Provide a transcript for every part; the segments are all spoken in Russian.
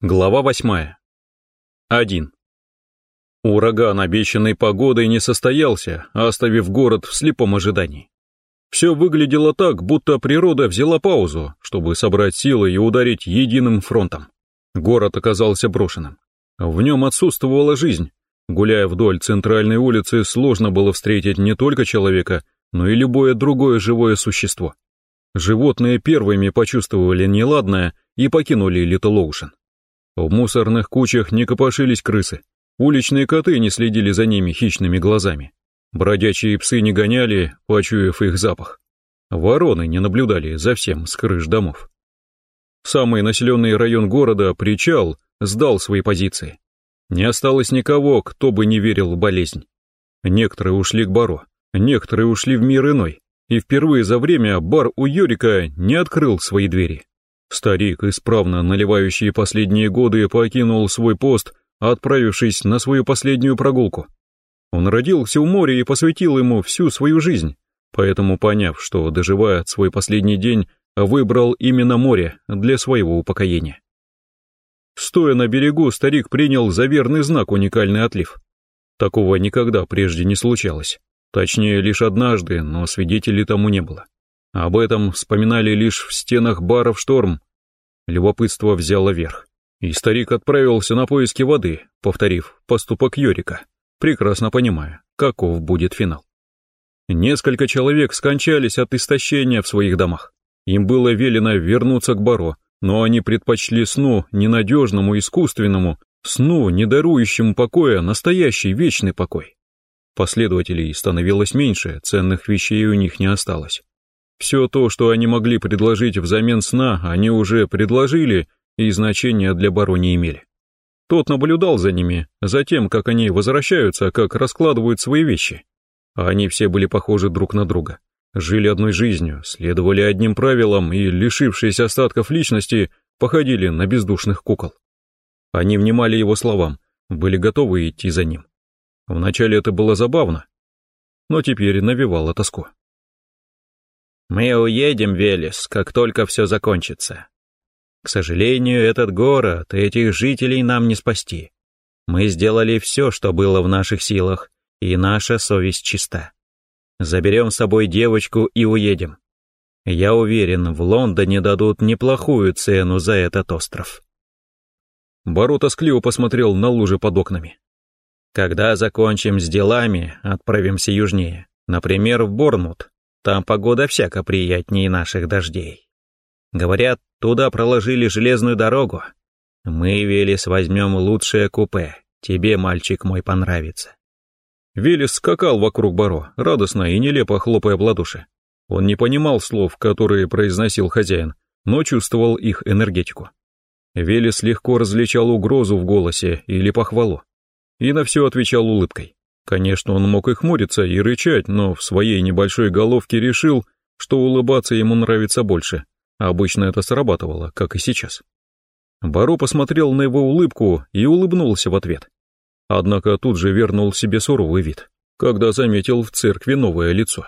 Глава восьмая. Один. Ураган, обещанный погодой, не состоялся, оставив город в слепом ожидании. Все выглядело так, будто природа взяла паузу, чтобы собрать силы и ударить единым фронтом. Город оказался брошенным. В нем отсутствовала жизнь. Гуляя вдоль центральной улицы, сложно было встретить не только человека, но и любое другое живое существо. Животные первыми почувствовали неладное и покинули Литл Оушен. В мусорных кучах не копошились крысы. Уличные коты не следили за ними хищными глазами. Бродячие псы не гоняли, почуяв их запах. Вороны не наблюдали за всем с крыш домов. Самый населенный район города, Причал, сдал свои позиции. Не осталось никого, кто бы не верил в болезнь. Некоторые ушли к бару, некоторые ушли в мир иной, и впервые за время бар у Йорика не открыл свои двери. Старик, исправно наливающий последние годы, покинул свой пост, отправившись на свою последнюю прогулку. Он родился у моря и посвятил ему всю свою жизнь, поэтому, поняв, что доживает свой последний день, выбрал именно море для своего упокоения. Стоя на берегу, старик принял за верный знак уникальный отлив. Такого никогда прежде не случалось. Точнее, лишь однажды, но свидетелей тому не было. Об этом вспоминали лишь в стенах бара в шторм. Любопытство взяло верх, и старик отправился на поиски воды, повторив поступок Йорика, прекрасно понимая, каков будет финал. Несколько человек скончались от истощения в своих домах. Им было велено вернуться к бару, но они предпочли сну ненадежному, искусственному, сну, не дарующему покоя, настоящий вечный покой. Последователей становилось меньше, ценных вещей у них не осталось. Все то, что они могли предложить взамен сна, они уже предложили и значения для Баро не имели. Тот наблюдал за ними, за тем, как они возвращаются, как раскладывают свои вещи. А они все были похожи друг на друга. Жили одной жизнью, следовали одним правилам и, лишившись остатков личности, походили на бездушных кукол. Они внимали его словам, были готовы идти за ним. Вначале это было забавно, но теперь навевало тоску. Мы уедем, Велес, как только все закончится. К сожалению, этот город, этих жителей нам не спасти. Мы сделали все, что было в наших силах, и наша совесть чиста. Заберем с собой девочку и уедем. Я уверен, в Лондоне дадут неплохую цену за этот остров. Баро тоскливо посмотрел на лужи под окнами. Когда закончим с делами, отправимся южнее, например, в Борнмут. Там погода всяко приятнее наших дождей. Говорят, туда проложили железную дорогу. Мы, Велес, возьмем лучшее купе. Тебе, мальчик мой, понравится. Велес скакал вокруг Баро, радостно и нелепо хлопая в ладоши. Он не понимал слов, которые произносил хозяин, но чувствовал их энергетику. Велес легко различал угрозу в голосе или похвалу, и на все отвечал улыбкой. Конечно, он мог и хмуриться, и рычать, но в своей небольшой головке решил, что улыбаться ему нравится больше. Обычно это срабатывало, как и сейчас. Баро посмотрел на его улыбку и улыбнулся в ответ. Однако тут же вернул себе суровый вид, когда заметил в церкви новое лицо.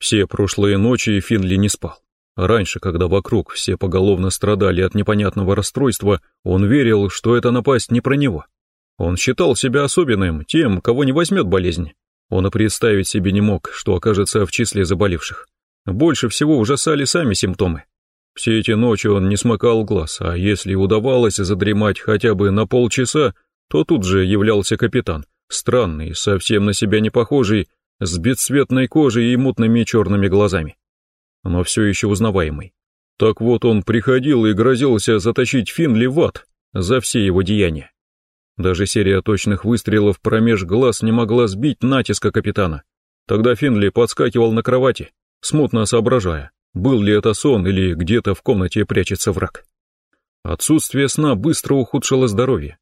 Все прошлые ночи Финли не спал. Раньше, когда вокруг все поголовно страдали от непонятного расстройства, он верил, что это напасть не про него. Он считал себя особенным, тем, кого не возьмет болезнь. Он и представить себе не мог, что окажется в числе заболевших. Больше всего ужасали сами симптомы. Все эти ночи он не смыкал глаз, а если удавалось задремать хотя бы на полчаса, то тут же являлся капитан, странный, совсем на себя не похожий, с бесцветной кожей и мутными черными глазами. Но все еще узнаваемый. Так вот он приходил и грозился затащить Финли в ад за все его деяния. Даже серия точных выстрелов промеж глаз не могла сбить натиска капитана. Тогда Финли подскакивал на кровати, смутно соображая, был ли это сон или где-то в комнате прячется враг. Отсутствие сна быстро ухудшило здоровье.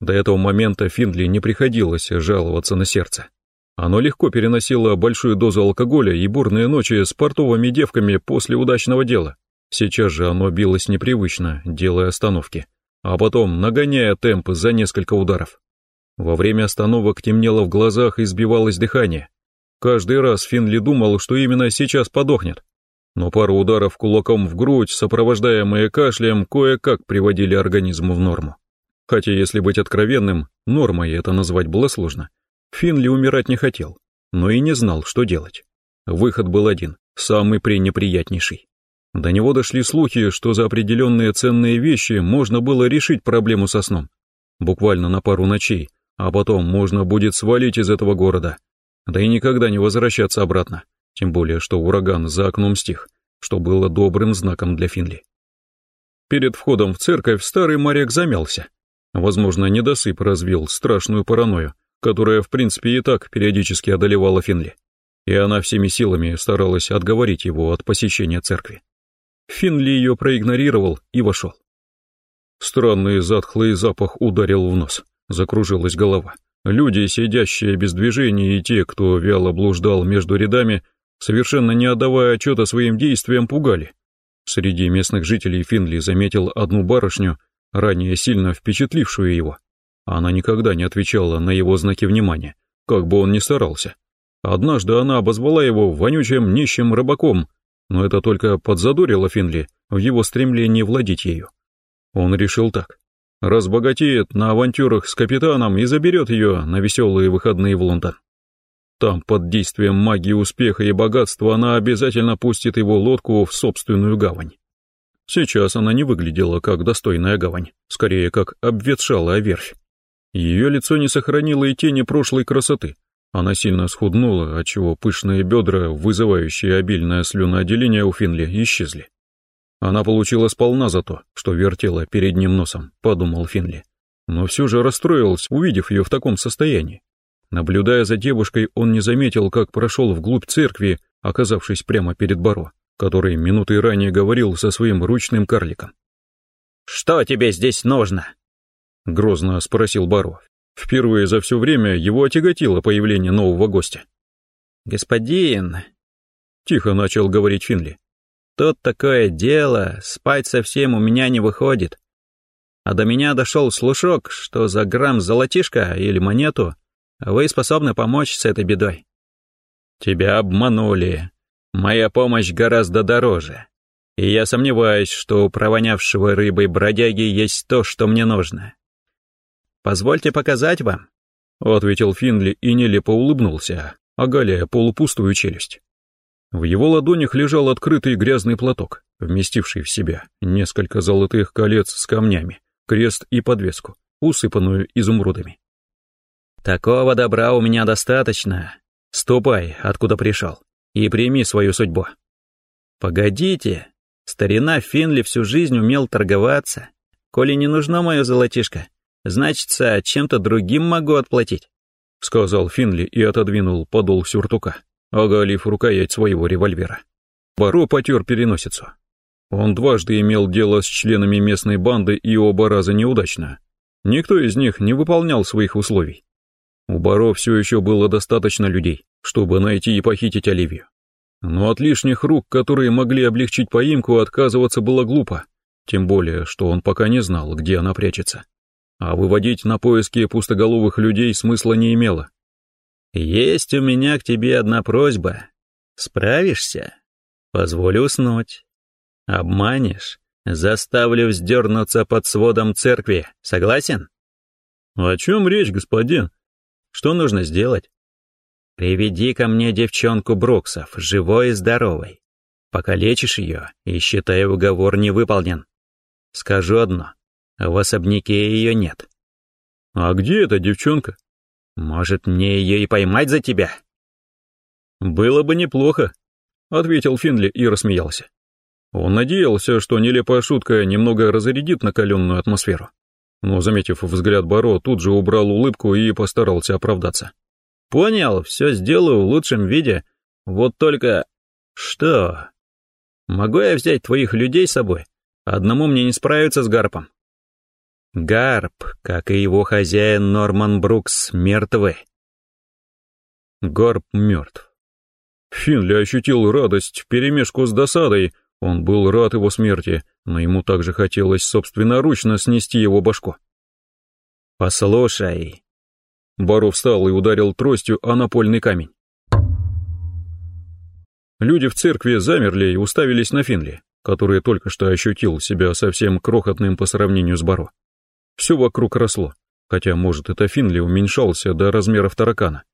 До этого момента Финли не приходилось жаловаться на сердце. Оно легко переносило большую дозу алкоголя и бурные ночи с портовыми девками после удачного дела. Сейчас же оно билось непривычно, делая остановки а потом нагоняя темп за несколько ударов. Во время остановок темнело в глазах и сбивалось дыхание. Каждый раз Финли думал, что именно сейчас подохнет. но пару ударов кулаком в грудь, сопровождаемые кашлем, кое-как приводили организм в норму. Хотя, если быть откровенным, нормой это назвать было сложно. Финли умирать не хотел, но и не знал, что делать. Выход был один, самый пренеприятнейший. До него дошли слухи, что за определенные ценные вещи можно было решить проблему со сном. Буквально на пару ночей, а потом можно будет свалить из этого города. Да и никогда не возвращаться обратно. Тем более, что ураган за окном стих, что было добрым знаком для Финли. Перед входом в церковь старый моряк замялся. Возможно, недосып развил страшную паранойю, которая в принципе и так периодически одолевала Финли. И она всеми силами старалась отговорить его от посещения церкви. Финли ее проигнорировал и вошел. Странный затхлый запах ударил в нос, закружилась голова. Люди, сидящие без движения, и те, кто вяло блуждал между рядами, совершенно не отдавая отчета своим действиям, пугали. Среди местных жителей Финли заметил одну барышню, ранее сильно впечатлившую его. Она никогда не отвечала на его знаки внимания, как бы он ни старался. Однажды она обозвала его вонючим нищим рыбаком, но это только подзадорило Финли в его стремлении владеть ею. Он решил так. Разбогатеет на авантюрах с капитаном и заберет ее на веселые выходные в Лондон. Там, под действием магии успеха и богатства, она обязательно пустит его лодку в собственную гавань. Сейчас она не выглядела как достойная гавань, скорее как обветшалая верфь. Ее лицо не сохранило и тени прошлой красоты. Она сильно схуднула, отчего пышные бедра, вызывающие обильное слюноотделение у Финли, исчезли. Она получила сполна за то, что вертела перед ним носом, подумал Финли. Но все же расстроился, увидев ее в таком состоянии. Наблюдая за девушкой, он не заметил, как прошел вглубь церкви, оказавшись прямо перед Баро, который минуты ранее говорил со своим ручным карликом. «Что тебе здесь нужно?» — грозно спросил Баро. Впервые за все время его отяготило появление нового гостя. «Господин...» — тихо начал говорить Финли. Тут такое дело, спать совсем у меня не выходит. А до меня дошел слушок, что за грамм золотишка или монету вы способны помочь с этой бедой. Тебя обманули. Моя помощь гораздо дороже. И я сомневаюсь, что у провонявшего рыбой бродяги есть то, что мне нужно. Позвольте показать вам, — ответил Финли и нелепо улыбнулся, оголяя полупустую челюсть. В его ладонях лежал открытый грязный платок, вместивший в себя несколько золотых колец с камнями, крест и подвеску, усыпанную изумрудами. «Такого добра у меня достаточно. Ступай, откуда пришел, и прими свою судьбу». «Погодите, старина Финли всю жизнь умел торговаться. Коли не нужно мое золотишко, значится, чем-то другим могу отплатить», — сказал Финли и отодвинул подол сюртука оголив рукоять своего револьвера. Баро потер переносицу. Он дважды имел дело с членами местной банды и оба раза неудачно. Никто из них не выполнял своих условий. У Баро все еще было достаточно людей, чтобы найти и похитить Оливию. Но от лишних рук, которые могли облегчить поимку, отказываться было глупо, тем более, что он пока не знал, где она прячется. А выводить на поиски пустоголовых людей смысла не имело. «Есть у меня к тебе одна просьба. Справишься? Позволю уснуть. Обманешь? Заставлю вздернуться под сводом церкви. Согласен?» «О чем речь, господин? Что нужно сделать?» «Приведи ко мне девчонку Бруксов, живой и здоровой. Пока лечишь ее, и считай уговор не выполнен. Скажу одно, в особняке ее нет». «А где эта девчонка?» Может, мне ее и поймать за тебя?» «Было бы неплохо», — ответил Финли и рассмеялся. Он надеялся, что нелепая шутка немного разрядит накаленную атмосферу. Но, заметив взгляд Баро, тут же убрал улыбку и постарался оправдаться. «Понял, все сделаю в лучшем виде. Вот только...» «Что? Могу я взять твоих людей с собой? Одному мне не справиться с Гарпом». Гарп, как и его хозяин Норман Брукс, мертвы. Гарп мертв. Финли ощутил радость вперемешку с досадой. Он был рад его смерти, но ему также хотелось собственноручно снести его башку. «Послушай». Баро встал и ударил тростью о напольный камень. Люди в церкви замерли и уставились на Финли, который только что ощутил себя совсем крохотным по сравнению с Баро. Все вокруг росло, хотя, может, это Финли уменьшался до размеров таракана.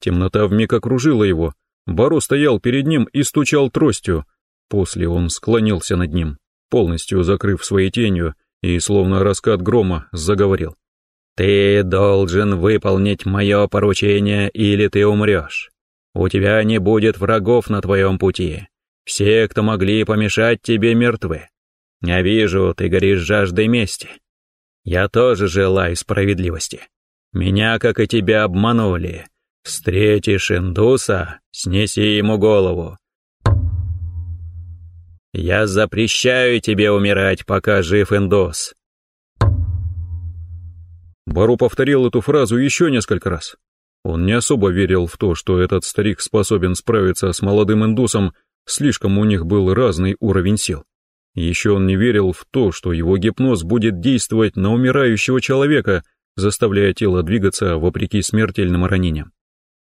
Темнота вмиг окружила его, Баро стоял перед ним и стучал тростью, после он склонился над ним, полностью закрыв своей тенью, и, словно раскат грома, заговорил. «Ты должен выполнить мое поручение, или ты умрешь. У тебя не будет врагов на твоем пути. Все, кто могли помешать тебе, мертвы. Я вижу, ты горишь жаждой мести. Я тоже желаю справедливости. Меня, как и тебя, обманули. Встретишь индуса, снеси ему голову. Я запрещаю тебе умирать, пока жив индус. Бару повторил эту фразу еще несколько раз. Он не особо верил в то, что этот старик способен справиться с молодым индусом, слишком у них был разный уровень сил. Еще он не верил в то, что его гипноз будет действовать на умирающего человека, заставляя тело двигаться вопреки смертельным ранениям.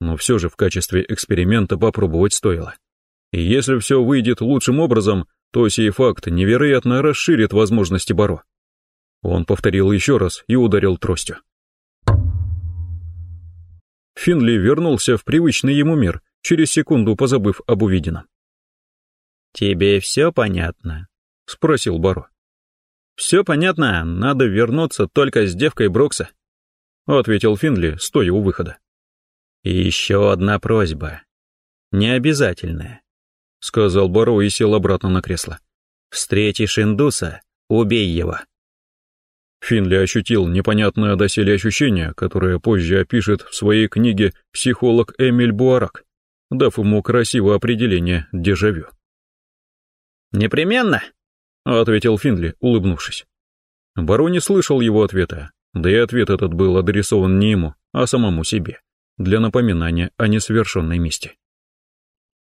Но все же в качестве эксперимента попробовать стоило. И если все выйдет лучшим образом, то сей факт невероятно расширит возможности Баро. Он повторил еще раз и ударил тростью. Финли вернулся в привычный ему мир, через секунду позабыв об увиденном. «Тебе все понятно?» — спросил Баро. «Все понятно, надо вернуться только с девкой Брокса», — ответил Финли, стоя у выхода. «И еще одна просьба. Необязательная», — сказал Баро и сел обратно на кресло. «Встретишь индуса, убей его». Финли ощутил непонятное доселе ощущение, которое позже опишет в своей книге психолог Эмиль Буарак, дав ему красивое определение дежавю. «Непременно», — ответил Финли, улыбнувшись. Барон не слышал его ответа, да и ответ этот был адресован не ему, а самому себе, для напоминания о несовершенной мести.